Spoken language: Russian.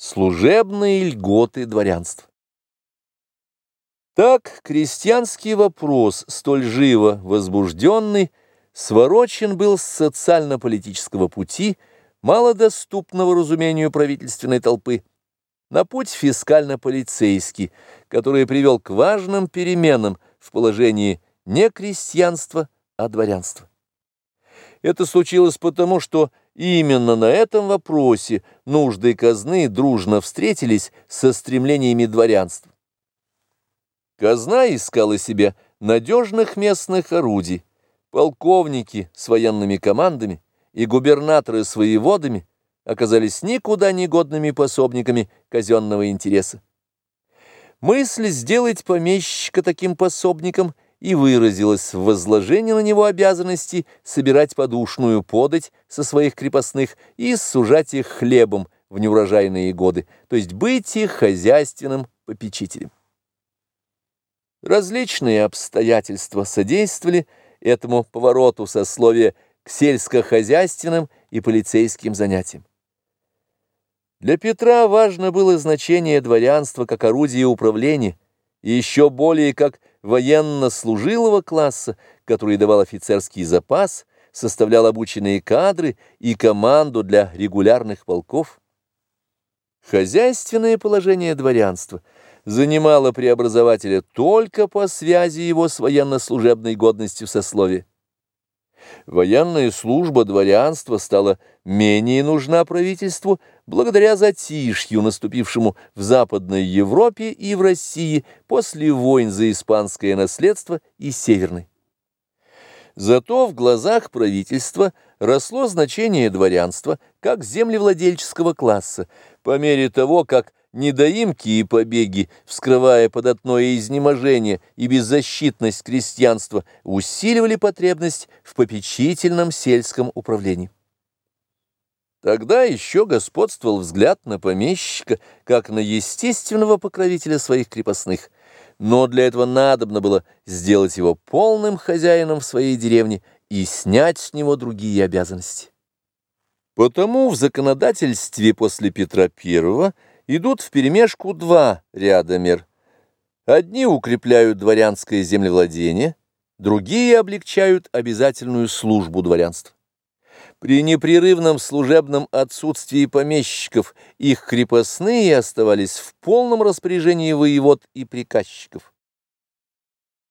Служебные льготы дворянства. Так крестьянский вопрос, столь живо возбужденный, сворочен был с социально-политического пути, малодоступного разумению правительственной толпы, на путь фискально-полицейский, который привел к важным переменам в положении не крестьянства, а дворянства. Это случилось потому, что именно на этом вопросе нужды казны дружно встретились со стремлениями дворянства. Казна искала себе надежных местных орудий, полковники с военными командами и губернаторы с воеводами оказались никуда не годными пособниками казенного интереса. Мысль сделать помещика таким пособником – и выразилось в возложении на него обязанности собирать подушную подать со своих крепостных и сужать их хлебом в неурожайные годы, то есть быть их хозяйственным попечителем. Различные обстоятельства содействовали этому повороту сословия к сельскохозяйственным и полицейским занятиям. Для Петра важно было значение дворянства как орудия управления, и еще более как военно-служилого класса, который давал офицерский запас, составлял обученные кадры и команду для регулярных полков. Хозяйственное положение дворянства занимало преобразователя только по связи его с военно-служебной годностью сословия. Военная служба дворянства стала менее нужна правительству благодаря затишью, наступившему в Западной Европе и в России после войн за испанское наследство и Северной. Зато в глазах правительства росло значение дворянства как землевладельческого класса, по мере того, как недоимки и побеги, вскрывая податное изнеможение и беззащитность крестьянства, усиливали потребность в попечительном сельском управлении. Тогда еще господствовал взгляд на помещика, как на естественного покровителя своих крепостных, но для этого надобно было сделать его полным хозяином в своей деревне и снять с него другие обязанности. Потому в законодательстве после Петра I идут вперемешку два ряда мер. Одни укрепляют дворянское землевладение, другие облегчают обязательную службу дворянства. При непрерывном служебном отсутствии помещиков их крепостные оставались в полном распоряжении воевод и приказчиков.